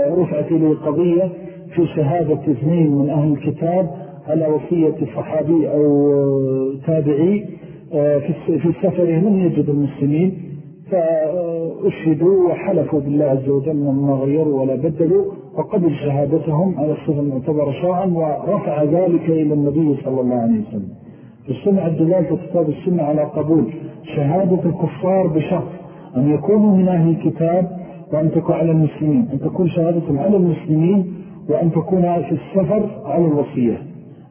رفعت إليه قضية في شهادة اثنين من أهل الكتاب على وصية صحابي أو تابعي في سفره لم يجد المسلمين فأشهدوا وحلفوا بالله عز وجل ما غيروا ولا بدلوا وقبل شهادتهم على الصفة المعتبرة شرعا ورفع ذلك إلى النبي صلى الله عليه وسلم. السنة الدلالة كتاب السنة على قبول. شهادة الكفار بشرط أن يكونوا من أهل الكتاب وأن تكون على المسلمين أن تكون شهادة على المسلمين وأن تكون في السفر على الوصية.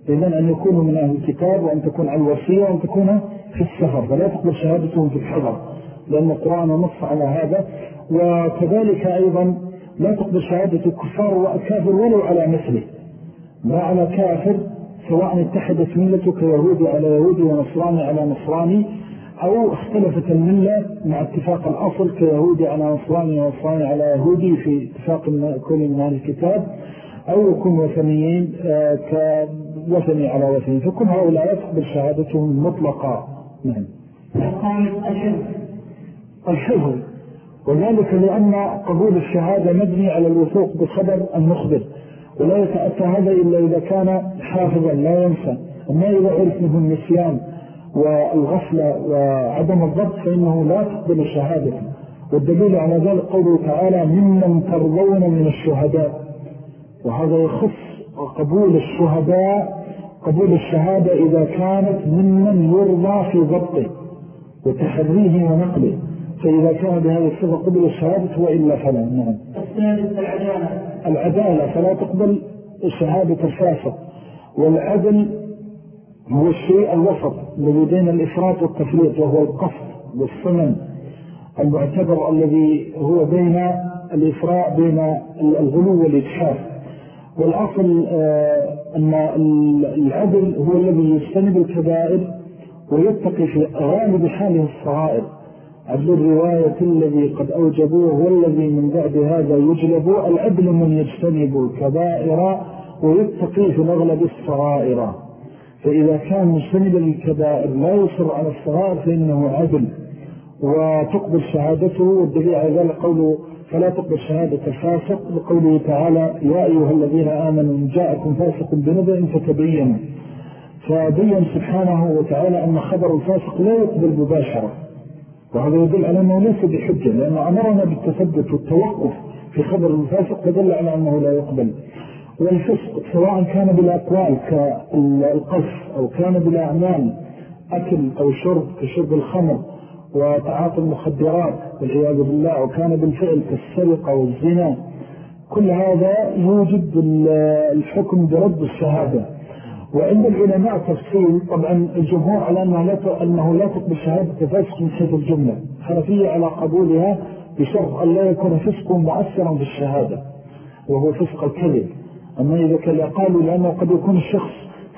إذن أن يكونوا من أهل الكتاب وأن تكون على الوصية وأن تكون في السفر فلا تقبل شهادتهم في الحضر لأن القرآن نص على هذا. وكذلك أيضا لا تقبل شهادة الكفار وأكافر ولو على مثله. لا على كافر سواء اتحدت ملته كيهودي على يهودي ونصراني على نصراني أو اختلفت الملة مع اتفاق الأصل كيهودي على نصراني ونصراني على يهودي في اتفاق كل من هذا الكتاب أو يكون وثنيين آه، كوثني على وثني. فكل هؤلاء يقبل شهادتهم مطلقة. نعم. الحفظ وذلك لأن قبول الشهادة مبني على الوثوق بخبر المخبر. ولا يتأتى هذا إلا إذا كان حافظا لا ينسى. أما إذا عرف منه النسيان والغفلة وعدم الضبط فإنه لا تقبل شهادته والدليل على ذلك قوله تعالى ممن ترضون من الشهداء. وهذا يخص قبول الشهداء قبول الشهادة إذا كانت ممن يرضى في ضبطه وتحريه ونقله. فإذا كان بهذه الصفة قبل الشهادة وإلا فلا. نعم. العدالة. العدالة فلا تقبل شهادة الفاسق والعدل هو الشيء الوسط الذي بين الإفراط والتفريط وهو القصد والصمم المعتبر الذي هو بين الإفراء بين الغلو والإجحاف. والأصل آه، أن العدل هو الذي يجتنب الكبائر ويتقي في غالب حاله الصغائر. عدل الرواية الذي قد أوجبوه والذي من بعد هذا يجلب العدل من يجتنب الكبائر ويتقي في الأغلب الصغائر. فإذا كان مجتنبا للكبائر لا يصر على الصغائر فإنه عدل وتقبل شهادته والدليل على ذلك قوله فلا تقبل شهادة الفاسق لقوله تعالى يا أيها الذين آمنوا إن جاءكم فاسق بنبأ فتبينوا فبين سبحانه وتعالى أن خبر الفاسق لا يقبل مباشرة وهذا يدل على أنه ليس بحجة لأنه أمرنا بالتثبت والتوقف في خبر الفاسق فدل على أنه لا يقبل. والفسق سواء كان بالأقوال كالقص أو كان بالأعمال أكل أو شرب كشرب الخمر وتعاطي المخدرات والعياذ بالله وكان بالفعل كالسرقة والزنا. كل هذا يوجد الحكم برد الشهادة. وعند العلماء تفصيل طبعا الجمهور على أنه لا, تقبل شهادة فسق من حيث الجملة. حرفية على قبولها بشرط أن لا يكون فسق مؤثرا في الشهادة وهو فسق الكذب. أما إذا كان قالوا لأنه قد يكون الشخص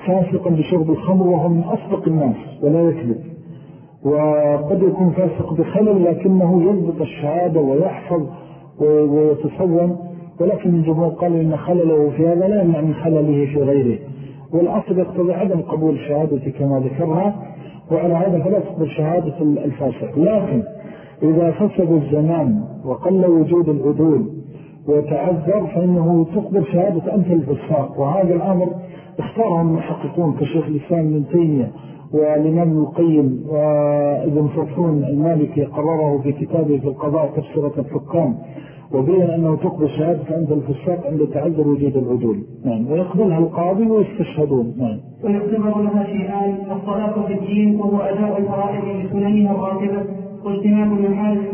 فاسقا بشرب الخمر وهو من أصدق الناس ولا يكذب. وقد يكون فاسق بخلل لكنه يضبط الشهادة ويحفظ ويتصور ولكن الجمهور قالوا إن خلله في هذا لا يمنع من خلله في غيره. والأصل يقتضي عدم قبول الشهادة كما ذكرنا وعلى هذا فلا تقبل شهادة الفاسق. لكن إذا فسد الزمان وقل وجود العدول وتعذر فإنه تقبل شهادة أنت الفساق. وهذا الأمر اختاره المحققون كشيخ الإسلام من تيمية والإمام القيم وابن فرحون المالكي قرره في كتابه في القضاء تفسيرة الحكام وبين أنه تقبل شهادة عند الفساق عند تعذر وجود العدول. نعم. ويقبلها القاضي ويستشهدون. نعم. ويعتبر لها شيئان الصلاة في الدين وهو أداء الفرائض بسننها الراتبة واجتناب المحارم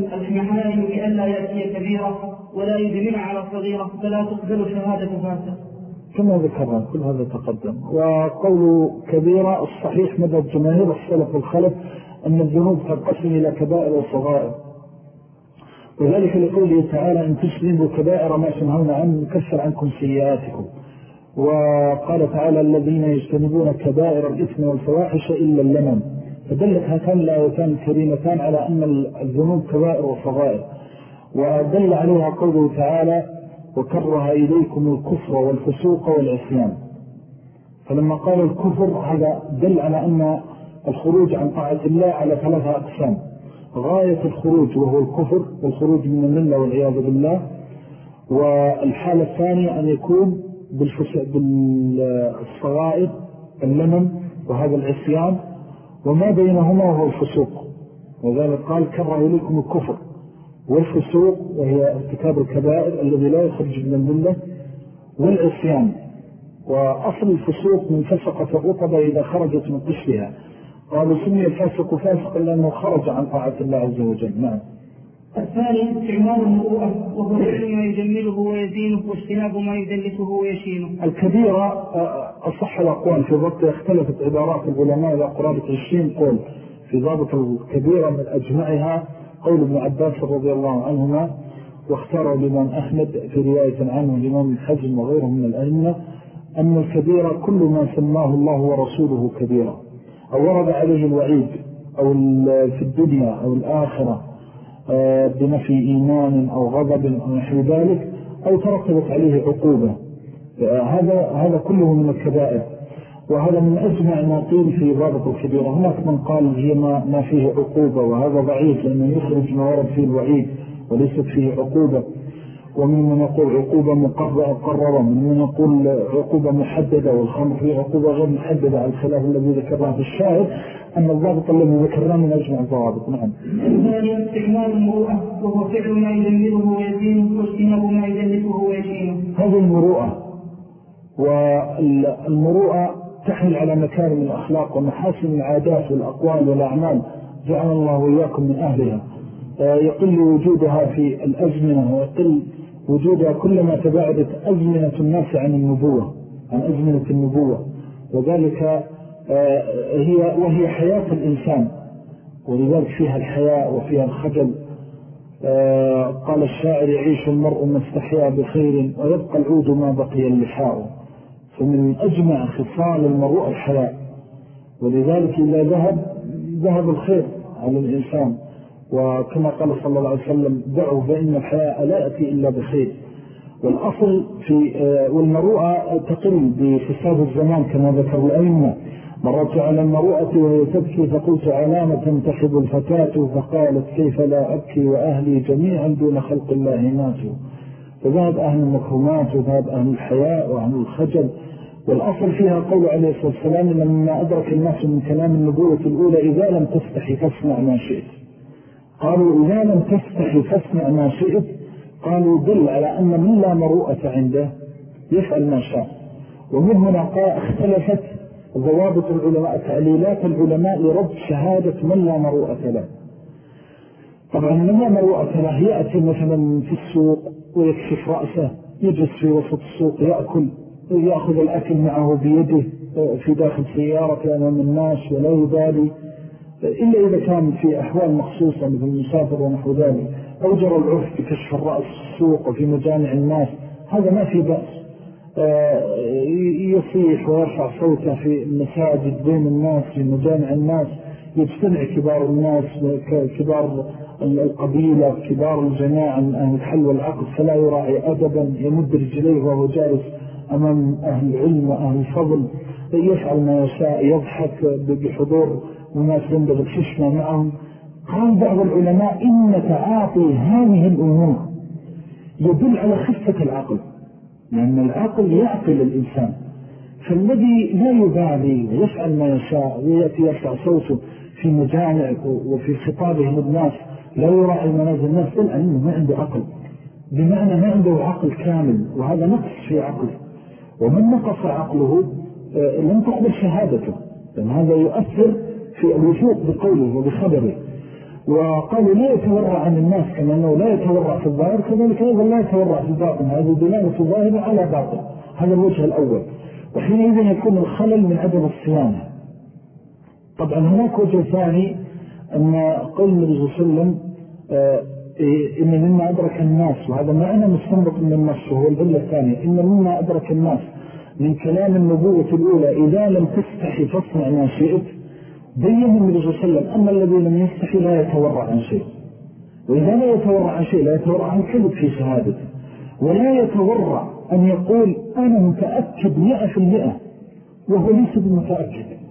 لئلا يأتي كبيرة ولا يدمن على صغيرة فلا تقبل شهادة فاسق كما ذكرنا كل هذا تقدم. وقول كبيرة الصحيح مدى الجماهير السلف والخلف أن الذنوب تنقسم إلى كبائر وصغائر. وذلك لقوله تعالى إن تسلموا كبائر ما سنهون عنه نكسر عنكم سيئاتكم. وقال تعالى الذين يجتنبون كبائر الإثم والفواحش إلا اللمن فدلت هاتان الآيتان الكريمتان على أن الذنوب كبائر وصغائر. ودل عليها قوله تعالى وكره إليكم الكفر والفسوق والعصيان فلما قال الكفر هذا دل على أن الخروج عن طاعة الله على ثلاثة أقسام غاية الخروج وهو الكفر والخروج من الملة والعياذ بالله والحالة الثانية أن يكون بالصغائر اللمن وهذا العصيان وما بينهما هو الفسوق. وذلك قال كره إليكم الكفر والفسوق وهي ارتكاب الكبائر الذي لا يخرج من الملة والعصيان. وأصل الفسوق من فسقة الرطبة إذا خرجت من قشرها قالوا سمي الفاسق فاسقا لأنه خرج عن طاعة الله عز وجل. نعم. الثاني استعمال المروءة وهو فعل ما يجمله ويزينه واجتناب ما يدلسه ويشينه. الكبيرة أصح الأقوال في ضبط اختلفت عبارات العلماء إلى قرابة عشرين قول في ضابط الكبيرة من أجمعها. قول ابن عباس رضي الله عنهما واختاره الإمام أحمد في رواية عنه الإمام الحجم وغيرهم من الأئمة أن الكبيرة كل ما سماه الله ورسوله كبيرة أو ورد عليه الوعيد أو في الدنيا أو الآخرة آه، بنفي إيمان أو غضب أو نحو ذلك أو ترتبت عليه عقوبة. آه، هذا هذا كله من الكبائر. وهذا من أجمع ما قيل في ضابط الكبيرة. هناك من قال هي ما, ما فيه عقوبة وهذا ضعيف لأنه يخرج ما ورد فيه الوعيد وليست فيه عقوبة. ومن من يقول عقوبة مقررة ومن من يقول عقوبة محددة والخمر فيه عقوبة غير محددة على الخلاف الذي ذكرناه في الشاهد أن الضابط الذي ذكرناه من أجمع الضوابط نعم. الثاني استعمال المروءة وهو فعل ما يدمره ويزينه واجتناب ما يدلسه ويشينه هذه المروءة والمروءة تحمل على مكارم الأخلاق ومحاسن العادات والأقوال والأعمال. جعل الله وإياكم من أهلها. آه، يقل وجودها في الأزمنة ويقل وجودها كلما تباعدت أزمنة الناس عن النبوة عن أزمنة النبوة. وذلك آه، هي وهي حياة الإنسان. ولذلك فيها الحياء وفيها الخجل. آه، قال الشاعر يعيش المرء مستحيا بخير ويبقى العود ما بقي اللحاء. فمن أجمع خصال المرء الحياء. ولذلك إذا ذهب ذهب الخير على الإنسان. وكما قال صلى الله عليه وسلم دعوا فإن الحياء لا يأتي إلا بخير. والأصل في آه، والمروءة تقل بفساد الزمان كما ذكر الأئمة. مرت على المروءة وهي تبكي فقلت علامة تنتخب الفتاة فقالت كيف لا أبكي وأهلي جميعا دون خلق الله ماتوا. فذهب أهل المكرمات وذهب أهل الحياء وأهل الخجل. والأصل فيها قول عليه الصلاة والسلام لما أدرك الناس من كلام النبوة الأولى إذا لم تستحي فاصنع ما شئت. قالوا إذا لم تستحي فاصنع ما شئت قالوا دل على أن من لا مروءة عنده يفعل ما شاء. ومن هنا اختلفت ضوابط العلماء تعليلات العلماء لرد شهادة من لا مروءة له. طبعا لا مروءة له يأتي مثلا في السوق ويكشف رأسه يجلس في وسط السوق يأكل يأخذ الأكل معه بيده في داخل سيارة أمام الناس ولا يبالي إلا إذا كان في أحوال مخصوصة مثل المسافر ونحو ذلك. أو جرى العرف بكشف الرأس في السوق وفي مجامع الناس هذا ما في بأس. آه، يصيح ويرفع صوته في المساجد بين الناس في مجامع الناس يجتمع كبار الناس كبار القبيلة كبار الجماعة أهل الحل والعقد فلا يراعي أدبا يمد رجليه وهو جالس أمام أهل العلم وأهل الفضل يفعل ما يشاء يضحك بحضور وناس ينبغي. الحشمة معهم قال بعض العلماء إن تعاطي هذه الأمور يدل على خفة العقل لأن العقل يعقل الإنسان فالذي لا يبالي ويفعل ما يشاء ويأتي يرفع صوته في مجامع وفي خطابه للناس لا يراعي منازل الناس بل أنه ما عنده عقل. بمعنى ما عنده عقل كامل وهذا نقص في عقله. ومن نقص عقله آه، لم تقبل شهادته. لأن هذا يؤثر في الوثوق بقوله وبخبره. وقالوا لا يتورع عن الناس كما أنه لا يتورع في الظاهر كذلك أيضا لا يتورع في الباطن. هذا دلالة الظاهر على باطن. هذا الوجه الأول. وحينئذ يكون الخلل من عدم الصيانة. طبعا هناك وجه ثاني أن قول النبي صلى الله عليه وسلم آه، إن مما أدرك الناس وهذا معنى مستنبط من النص وهو العلة الثانية إن مما أدرك الناس من كلام النبوة الأولى إذا لم تستحي فاصنع ما شئت بين النبي صلى الله عليه وسلم أما الذي لم يستحي لا يتورع عن شيء. وإذا لا يتورع عن شيء لا يتورع عن كذب في شهادته. ولا يتورع أن يقول أنا متأكد مئة في المئة وهو ليس بمتأكد.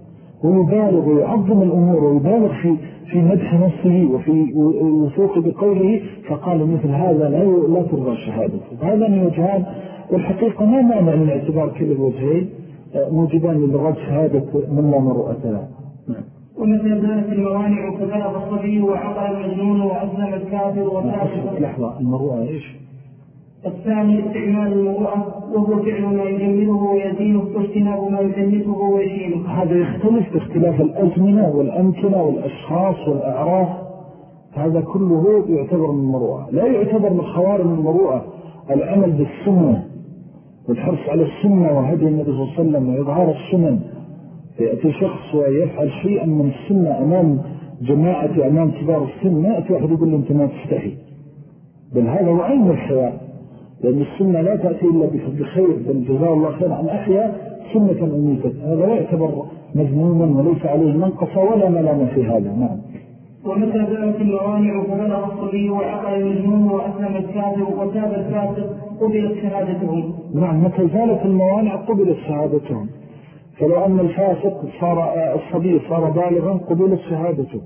ويبالغ ويعظم الأمور ويبالغ في في مدح نفسه وفي وثوق بقوله فقال مثل هذا لا لا ترضى شهادته هذا من وجهان والحقيقة ما معنى من اعتبار كل الوجهين موجبان للغد شهادة من لا مرؤة له. نعم. ومثل ذلك الموانع كبلغ الصبي وعقل المجنون وأسلم الكافر وتابع لحظة المروءة إيش؟ الثاني استعمال المروءة وهو فعل ما يجمله ويزينه واجتناب ما يدنسه ويشينه هذا يختلف باختلاف الأزمنة والأمكنة والأشخاص والأعراف. هذا كله يعتبر من المروءة لا يعتبر من خوارم المروءة العمل بالسنة. والحرص على السنة وهدي النبي صلى الله عليه وسلم وإظهار السنن. يأتي شخص ويفعل شيئا من السنة أمام جماعة أمام كبار السن ما يأتي واحد يقول له أنت ما تستحي. بل هذا هو عين الحياة لأن السنة لا تأتي إلا بخير بل جزاء الله خير عن أحيا سنة أميتة هذا لا يعتبر مذموما وليس عليه منقصة ولا ملام في هذا. نعم. ومتى ذلك الموانع فبلغ الصبي وعقل المجنون وأسلم الكافر وتاب الفاسق قبلت شهادتهم. نعم متى ذلك الموانع قبلت شهادتهم. فلو أن الفاسق صار الصبي صار بالغا قبلت شهادته.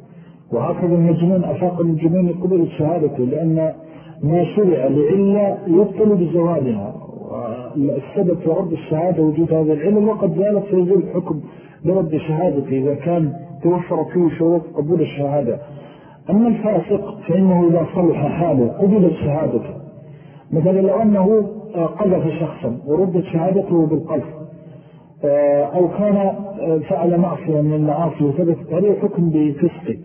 وهكذا المجنون أفاق المجنون قبلت شهادته لأن ما شرع لعلة يبطل بزوالها. السبب في رد الشهادة وجود هذا العلم وقد زالت فيزول الحكم برد شهادته إذا كان توفر فيه شروط قبول الشهادة. أما الفاسق فإنه إذا صلح حاله قبلت شهادته. مثلا لو أنه قذف شخصا وردت شهادته بالقذف آه، أو كان آه، فعل معصية من المعاصي وثبتت عليه حكم بفسقه.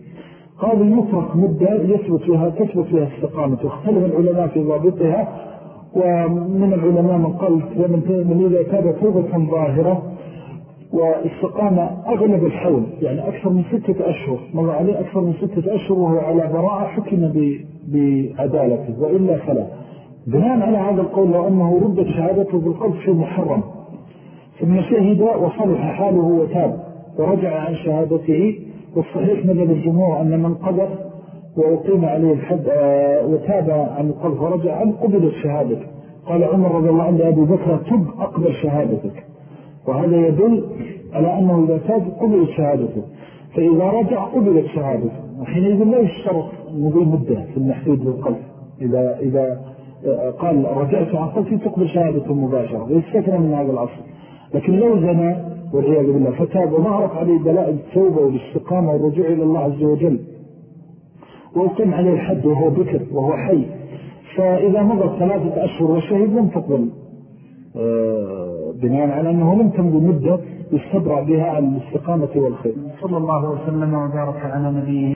قالوا يترك مدة يثبت فيها تثبت فيها استقامة واختلف العلماء في ضابطها ومن العلماء من قال من إذا تاب توبة ظاهرة واستقام أغلب الحول. يعني أكثر من ستة أشهر. مر عليه أكثر من ستة أشهر وهو على براءة حكم بعدالته وإلا فلا. بناء على هذا القول لو أنه ردت شهادته بالقلب في محرم. ثم شهد وصلح حاله وتاب ورجع عن شهادته والصحيح مذهب الجمهور أن من قدر وأقيم عليه الحد آه، وتاب عن القلب ورجع عنه قبل شهادته قال عمر رضي الله عنه أبي بكر تب أقبل شهادتك. وهذا يدل على أنه إذا تاب قبل شهادته. فإذا رجع قبلت شهادته. وحينئذ لا يشترط مضي مدة في المحدود للقلب إذا, إذا آه، قال رجعت عن قلبي تقبل شهادته مباشرة ويستثنى من هذا الأصل لكن لو زنى والعياذ بالله. فتاب وظهرت عليه دلائل التوبة والاستقامة والرجوع إلى الله عز وجل. وقم عليه الحد وهو بكر وهو حي. فإذا مضت ثلاثة أشهر وشهد لم تقبل. آه، بناء على أنه لم تمضي مدة يستبرع بها على الاستقامة والخير. صلى الله وسلم وبارك على نبيه.